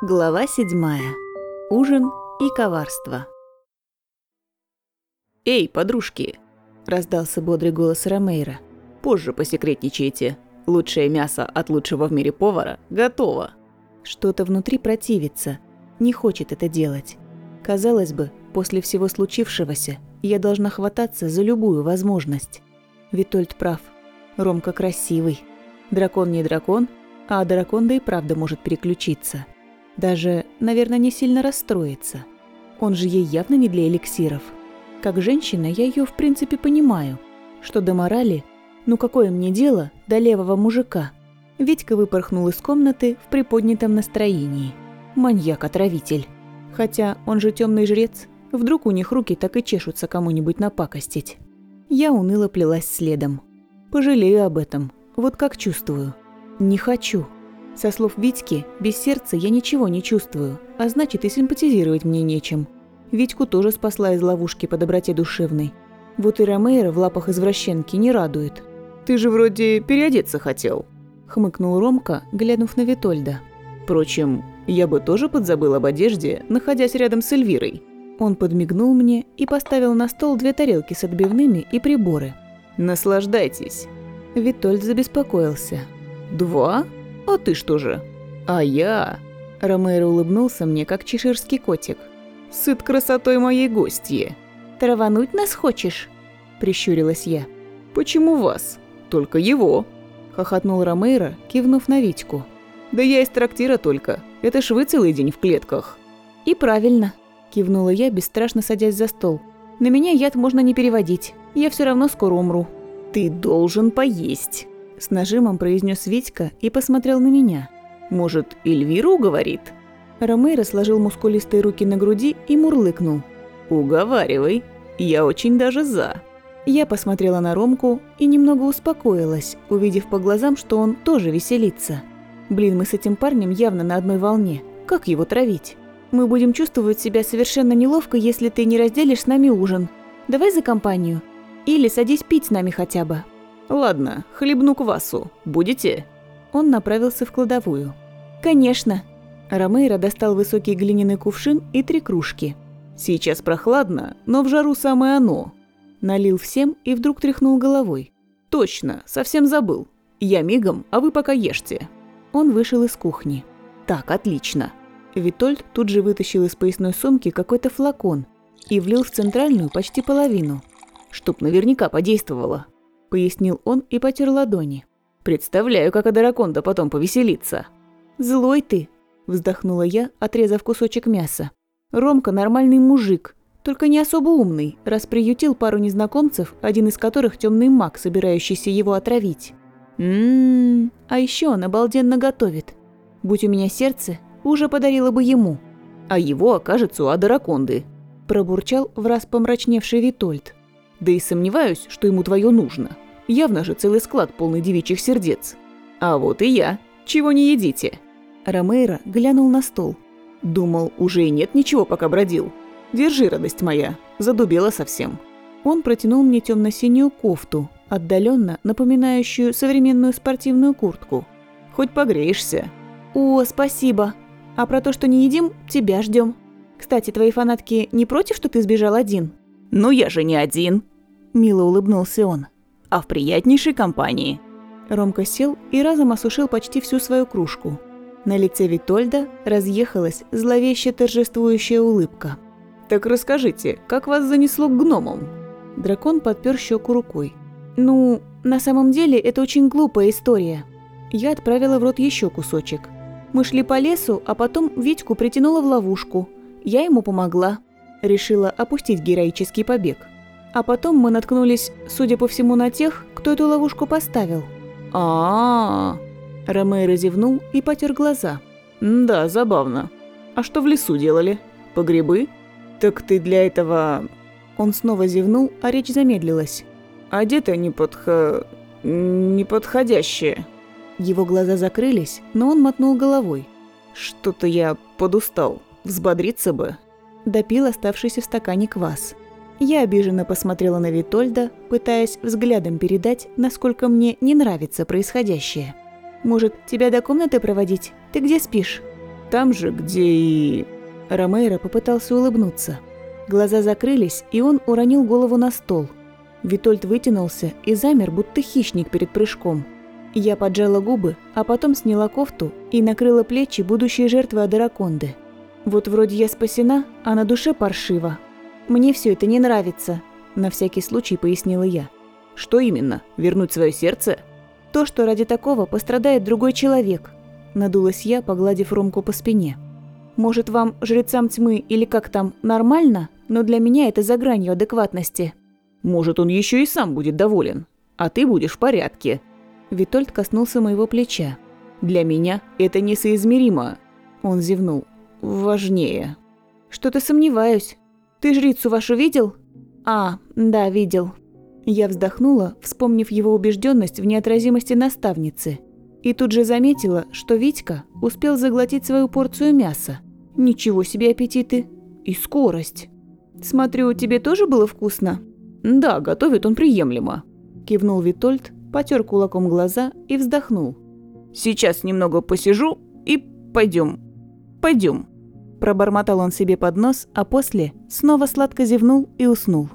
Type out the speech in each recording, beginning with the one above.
Глава седьмая. Ужин и коварство. «Эй, подружки!» – раздался бодрый голос Ромейра. «Позже посекретничайте. Лучшее мясо от лучшего в мире повара готово!» Что-то внутри противится, не хочет это делать. Казалось бы, после всего случившегося я должна хвататься за любую возможность. Витольд прав. Ромка красивый. Дракон не дракон, а дракон да и правда может переключиться – даже, наверное, не сильно расстроится. Он же ей явно не для эликсиров. Как женщина я ее в принципе понимаю. Что до морали, ну какое мне дело до левого мужика? Витька выпорхнул из комнаты в приподнятом настроении. Маньяк-отравитель. Хотя он же темный жрец. Вдруг у них руки так и чешутся кому-нибудь напакостить. Я уныло плелась следом. Пожалею об этом. Вот как чувствую. Не хочу. Со слов Витьки, без сердца я ничего не чувствую, а значит и симпатизировать мне нечем. Витьку тоже спасла из ловушки по доброте душевной. Вот и Ромейро в лапах извращенки не радует. «Ты же вроде переодеться хотел», – хмыкнул Ромка, глянув на Витольда. «Впрочем, я бы тоже подзабыл об одежде, находясь рядом с Эльвирой». Он подмигнул мне и поставил на стол две тарелки с отбивными и приборы. «Наслаждайтесь». Витольд забеспокоился. «Два?» «А ты что же?» «А я...» Ромеро улыбнулся мне, как чеширский котик. «Сыт красотой моей гостьи». «Травануть нас хочешь?» Прищурилась я. «Почему вас? Только его!» Хохотнул Ромейро, кивнув на Витьку. «Да я из трактира только. Это ж вы целый день в клетках». «И правильно», – кивнула я, бесстрашно садясь за стол. «На меня яд можно не переводить. Я все равно скоро умру». «Ты должен поесть». С нажимом произнес Витька и посмотрел на меня. «Может, Эльвиру уговорит?» Ромейро сложил мускулистые руки на груди и мурлыкнул. «Уговаривай, я очень даже за». Я посмотрела на Ромку и немного успокоилась, увидев по глазам, что он тоже веселится. Блин, мы с этим парнем явно на одной волне. Как его травить? Мы будем чувствовать себя совершенно неловко, если ты не разделишь с нами ужин. Давай за компанию. Или садись пить с нами хотя бы. «Ладно, хлебну квасу. Будете?» Он направился в кладовую. «Конечно». Ромейро достал высокий глиняный кувшин и три кружки. «Сейчас прохладно, но в жару самое оно». Налил всем и вдруг тряхнул головой. «Точно, совсем забыл. Я мигом, а вы пока ешьте». Он вышел из кухни. «Так, отлично». Витольд тут же вытащил из поясной сумки какой-то флакон и влил в центральную почти половину. «Чтоб наверняка подействовало», – пояснил он и потер ладони. «Представляю, как Адараконда потом повеселится». «Злой ты», – вздохнула я, отрезав кусочек мяса. «Ромка нормальный мужик, только не особо умный, раз приютил пару незнакомцев, один из которых темный маг, собирающийся его отравить. Ммм, а еще он обалденно готовит. Будь у меня сердце, уже подарила бы ему. А его окажется у Адараконды», – пробурчал в раз помрачневший Витольд. Да и сомневаюсь, что ему твое нужно. Явно же целый склад полный девичьих сердец. А вот и я. Чего не едите?» Ромейро глянул на стол. «Думал, уже и нет ничего, пока бродил. Держи, радость моя. Задубела совсем». Он протянул мне темно-синюю кофту, отдаленно напоминающую современную спортивную куртку. «Хоть погреешься». «О, спасибо. А про то, что не едим, тебя ждем. Кстати, твои фанатки не против, что ты сбежал один?» «Ну я же не один», – мило улыбнулся он, – «а в приятнейшей компании». Ромка сел и разом осушил почти всю свою кружку. На лице Витольда разъехалась зловеще торжествующая улыбка. «Так расскажите, как вас занесло к гномам?» Дракон подпер щеку рукой. «Ну, на самом деле это очень глупая история. Я отправила в рот еще кусочек. Мы шли по лесу, а потом Витьку притянула в ловушку. Я ему помогла решила опустить героический побег. А потом мы наткнулись, судя по всему, на тех, кто эту ловушку поставил. а а, -а. Ромеро зевнул и потер глаза. «Да, забавно. А что в лесу делали? По грибы? Так ты для этого...» Он снова зевнул, а речь замедлилась. «Одета не подхо... неподходящее». Его глаза закрылись, но он мотнул головой. «Что-то я подустал. Взбодриться бы» допил оставшийся в стакане квас. Я обиженно посмотрела на Витольда, пытаясь взглядом передать, насколько мне не нравится происходящее. «Может, тебя до комнаты проводить? Ты где спишь?» Там же, где и... Ромейро попытался улыбнуться. Глаза закрылись, и он уронил голову на стол. Витольд вытянулся и замер, будто хищник перед прыжком. Я поджала губы, а потом сняла кофту и накрыла плечи будущей жертвы Адараконды. Вот вроде я спасена, а на душе паршиво. Мне все это не нравится, на всякий случай пояснила я. Что именно? Вернуть свое сердце? То, что ради такого пострадает другой человек. Надулась я, погладив Ромку по спине. Может, вам, жрецам тьмы или как там, нормально, но для меня это за гранью адекватности. Может, он еще и сам будет доволен, а ты будешь в порядке. Витольд коснулся моего плеча. Для меня это несоизмеримо. Он зевнул. Важнее. Что-то сомневаюсь. Ты жрицу вашу видел? А, да, видел. Я вздохнула, вспомнив его убежденность в неотразимости наставницы. И тут же заметила, что Витька успел заглотить свою порцию мяса. Ничего себе аппетиты. И скорость. Смотрю, тебе тоже было вкусно? Да, готовит он приемлемо. Кивнул Витольд, потер кулаком глаза и вздохнул. Сейчас немного посижу и пойдем. Пойдем. Пробормотал он себе под нос, а после снова сладко зевнул и уснул.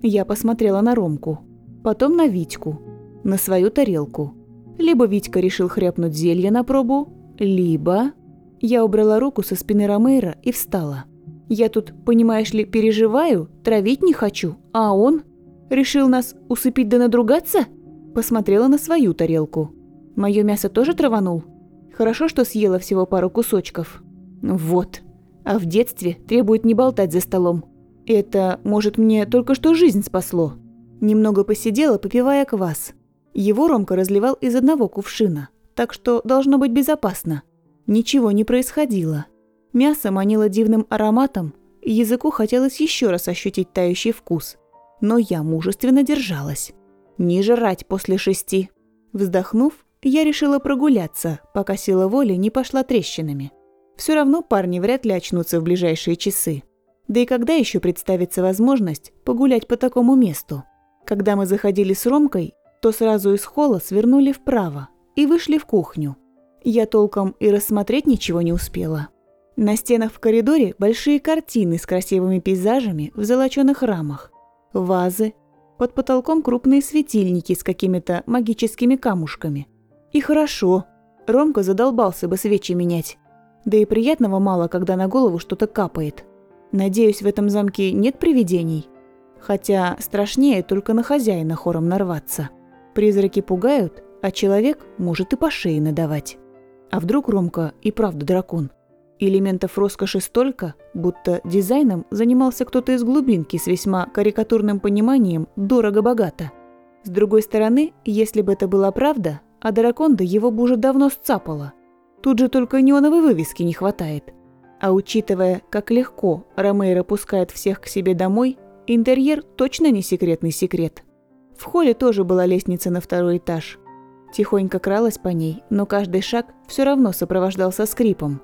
Я посмотрела на Ромку, потом на Витьку, на свою тарелку. Либо Витька решил хряпнуть зелье на пробу, либо... Я убрала руку со спины Ромейра и встала. Я тут, понимаешь ли, переживаю, травить не хочу, а он... Решил нас усыпить да надругаться? Посмотрела на свою тарелку. Мое мясо тоже траванул? Хорошо, что съела всего пару кусочков. Вот. А в детстве требует не болтать за столом. Это, может, мне только что жизнь спасло. Немного посидела, попивая квас. Его Ромка разливал из одного кувшина, так что должно быть безопасно. Ничего не происходило. Мясо манило дивным ароматом, языку хотелось еще раз ощутить тающий вкус. Но я мужественно держалась. Не жрать после шести. Вздохнув, я решила прогуляться, пока сила воли не пошла трещинами. Все равно парни вряд ли очнутся в ближайшие часы. Да и когда еще представится возможность погулять по такому месту? Когда мы заходили с Ромкой, то сразу из холла свернули вправо и вышли в кухню. Я толком и рассмотреть ничего не успела. На стенах в коридоре большие картины с красивыми пейзажами в золочёных рамах, вазы, под потолком крупные светильники с какими-то магическими камушками. И хорошо, Ромка задолбался бы свечи менять. Да и приятного мало, когда на голову что-то капает. Надеюсь, в этом замке нет привидений. Хотя страшнее только на хозяина хором нарваться. Призраки пугают, а человек может и по шее надавать. А вдруг Ромка и правда дракон? Элементов роскоши столько, будто дизайном занимался кто-то из глубинки с весьма карикатурным пониманием «дорого-богато». С другой стороны, если бы это была правда, а драконда его бы уже давно сцапала. Тут же только неоновой вывески не хватает. А учитывая, как легко Ромейро пускает всех к себе домой, интерьер точно не секретный секрет. В холле тоже была лестница на второй этаж. Тихонько кралась по ней, но каждый шаг все равно сопровождался скрипом.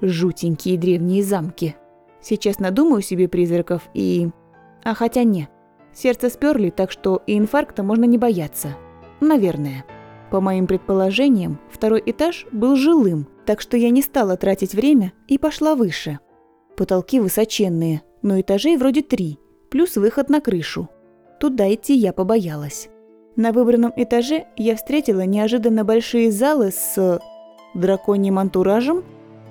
Жутенькие древние замки. Сейчас надумаю себе призраков и... А хотя не. Сердце сперли, так что и инфаркта можно не бояться. Наверное. По моим предположениям, второй этаж был жилым, так что я не стала тратить время и пошла выше. Потолки высоченные, но этажей вроде три, плюс выход на крышу. Туда идти я побоялась. На выбранном этаже я встретила неожиданно большие залы с... драконьим антуражем?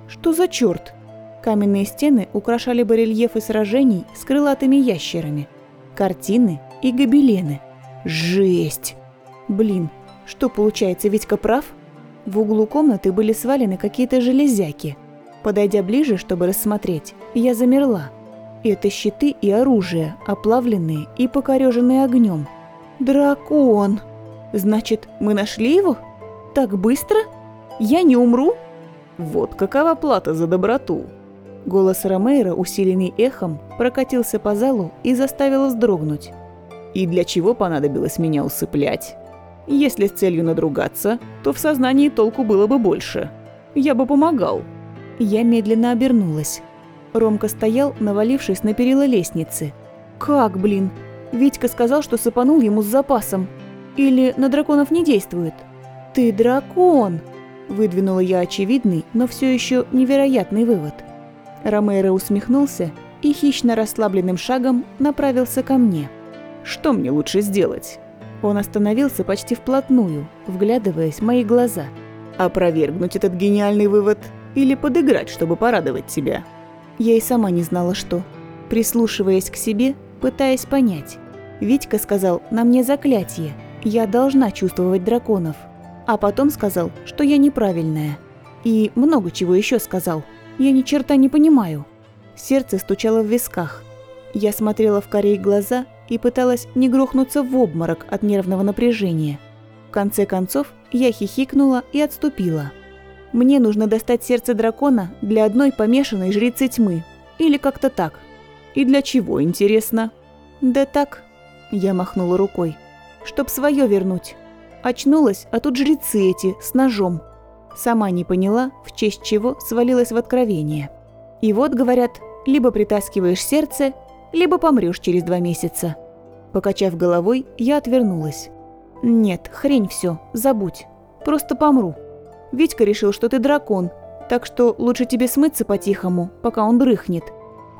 Что за черт? Каменные стены украшали барельефы сражений с крылатыми ящерами, картины и гобелены. Жесть! Блин, что получается, Витька прав? В углу комнаты были свалены какие-то железяки. Подойдя ближе, чтобы рассмотреть, я замерла – это щиты и оружие, оплавленные и покореженные огнем. Дракон! Значит, мы нашли его? Так быстро? Я не умру? Вот какова плата за доброту. Голос Ромейра, усиленный эхом, прокатился по залу и заставил вздрогнуть. И для чего понадобилось меня усыплять? Если с целью надругаться, то в сознании толку было бы больше. Я бы помогал. Я медленно обернулась. Ромка стоял, навалившись на перила лестницы. «Как, блин? Витька сказал, что сыпанул ему с запасом. Или на драконов не действует?» «Ты дракон!» Выдвинула я очевидный, но все еще невероятный вывод. Ромеро усмехнулся и хищно расслабленным шагом направился ко мне. «Что мне лучше сделать?» Он остановился почти вплотную, вглядываясь в мои глаза. «Опровергнуть этот гениальный вывод или подыграть, чтобы порадовать тебя?» Я и сама не знала, что. Прислушиваясь к себе, пытаясь понять. Витька сказал на мне заклятие. Я должна чувствовать драконов. А потом сказал, что я неправильная. И много чего еще сказал. Я ни черта не понимаю. Сердце стучало в висках. Я смотрела в корей глаза и пыталась не грохнуться в обморок от нервного напряжения. В конце концов, я хихикнула и отступила. Мне нужно достать сердце дракона для одной помешанной жрицы тьмы. Или как-то так. И для чего, интересно? Да так, я махнула рукой. Чтоб свое вернуть. Очнулась, а тут жрецы эти, с ножом. Сама не поняла, в честь чего свалилась в откровение. И вот, говорят, либо притаскиваешь сердце, либо помрешь через два месяца. Покачав головой, я отвернулась. Нет, хрень все, забудь. Просто помру. Витька решил, что ты дракон, так что лучше тебе смыться по-тихому, пока он дрыхнет.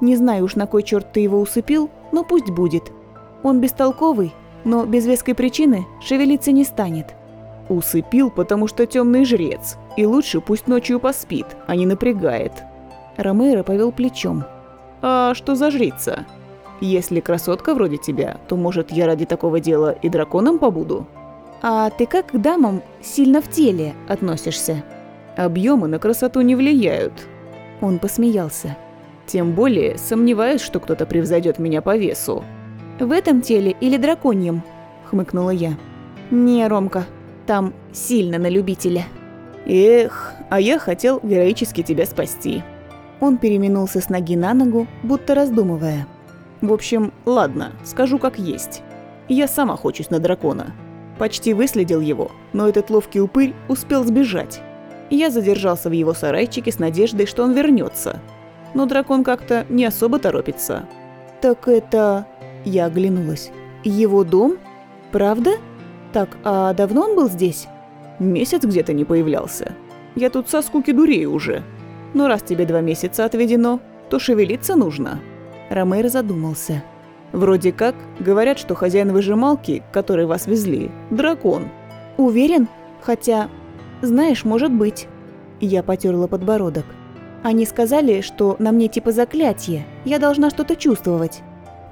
Не знаю уж, на кой черт ты его усыпил, но пусть будет. Он бестолковый, но без веской причины шевелиться не станет. Усыпил, потому что темный жрец, и лучше пусть ночью поспит, а не напрягает. Ромеро повел плечом. А что за жрица? Если красотка вроде тебя, то, может, я ради такого дела и драконом побуду? А ты как к дамам сильно в теле относишься? Объемы на красоту не влияют. Он посмеялся. Тем более сомневаюсь, что кто-то превзойдет меня по весу. В этом теле или драконьем? Хмыкнула я. Не, Ромка, там сильно на любителя. Эх, а я хотел героически тебя спасти. Он переминулся с ноги на ногу, будто раздумывая. В общем, ладно, скажу как есть. Я сама хочусь на дракона. Почти выследил его, но этот ловкий упырь успел сбежать. Я задержался в его сарайчике с надеждой, что он вернется. Но дракон как-то не особо торопится. «Так это...» Я оглянулась. «Его дом? Правда? Так, а давно он был здесь?» «Месяц где-то не появлялся. Я тут со скуки дурею уже. Но раз тебе два месяца отведено, то шевелиться нужно». Ромейр задумался. Вроде как, говорят, что хозяин выжималки, который вас везли, дракон. Уверен? Хотя, знаешь, может быть. Я потерла подбородок. Они сказали, что на мне типа заклятие, я должна что-то чувствовать.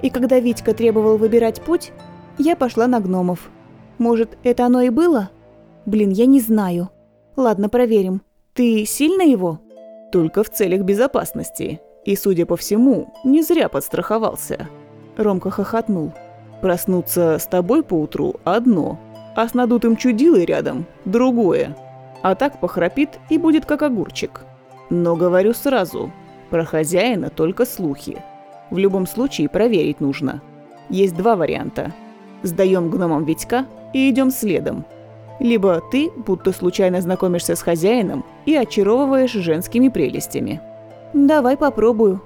И когда Витька требовал выбирать путь, я пошла на гномов. Может, это оно и было? Блин, я не знаю. Ладно, проверим. Ты сильно его? Только в целях безопасности. И, судя по всему, не зря подстраховался. Ромка хохотнул. «Проснуться с тобой поутру – одно, а с надутым чудилой рядом – другое. А так похрапит и будет как огурчик. Но говорю сразу, про хозяина только слухи. В любом случае проверить нужно. Есть два варианта. Сдаем гномам Витька и идем следом. Либо ты будто случайно знакомишься с хозяином и очаровываешь женскими прелестями. «Давай попробую».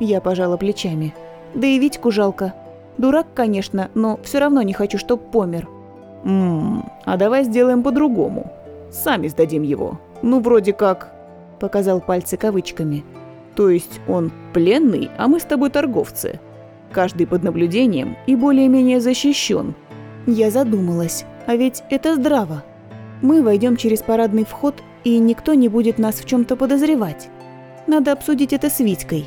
Я пожала плечами. Да и Витьку жалко. Дурак, конечно, но все равно не хочу, чтоб помер. Ммм, а давай сделаем по-другому. Сами сдадим его. Ну, вроде как... Показал пальцы кавычками. То есть он пленный, а мы с тобой торговцы. Каждый под наблюдением и более-менее защищен. Я задумалась, а ведь это здраво. Мы войдем через парадный вход, и никто не будет нас в чем-то подозревать. Надо обсудить это с Витькой.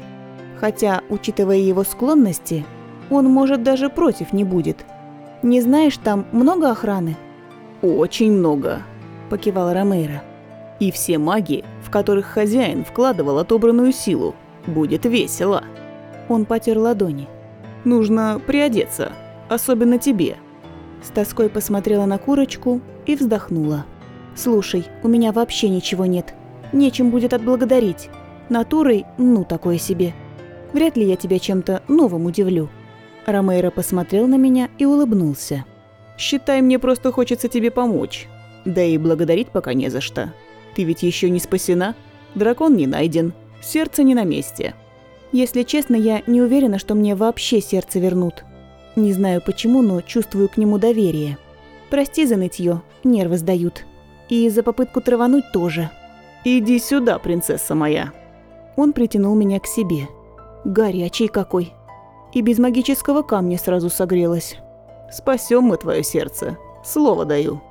Хотя, учитывая его склонности, он, может, даже против не будет. Не знаешь, там много охраны? Очень много, покивал Ромейро. И все маги, в которых хозяин вкладывал отобранную силу, будет весело. Он потер ладони. Нужно приодеться, особенно тебе. С тоской посмотрела на курочку и вздохнула. «Слушай, у меня вообще ничего нет. Нечем будет отблагодарить. Натурой, ну, такое себе. Вряд ли я тебя чем-то новым удивлю». Ромейро посмотрел на меня и улыбнулся. «Считай, мне просто хочется тебе помочь. Да и благодарить пока не за что. Ты ведь еще не спасена, дракон не найден, сердце не на месте». Если честно, я не уверена, что мне вообще сердце вернут. Не знаю почему, но чувствую к нему доверие. Прости за нытье, нервы сдают. И за попытку травануть тоже. Иди сюда, принцесса моя. Он притянул меня к себе. Горячий какой. И без магического камня сразу согрелась. Спасем мы твое сердце. Слово даю.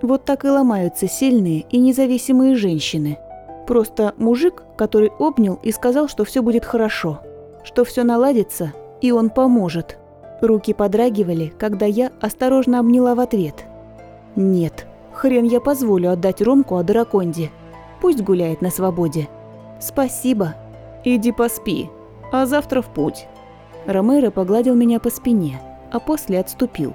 Вот так и ломаются сильные и независимые женщины. Просто мужик, который обнял и сказал, что все будет хорошо, что все наладится, и он поможет. Руки подрагивали, когда я осторожно обняла в ответ. Нет, хрен я позволю отдать Ромку Адараконде. Пусть гуляет на свободе. Спасибо. Иди поспи, а завтра в путь. Ромеро погладил меня по спине, а после отступил.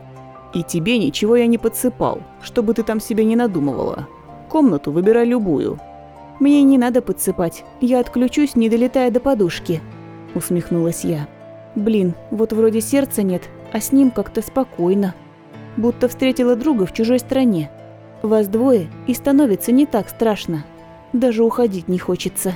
И тебе ничего я не подсыпал, чтобы ты там себе не надумывала. Комнату выбирай любую. Мне не надо подсыпать, я отключусь, не долетая до подушки. Усмехнулась я. Блин, вот вроде сердца нет, а с ним как-то спокойно. Будто встретила друга в чужой стране. Вас двое, и становится не так страшно. Даже уходить не хочется.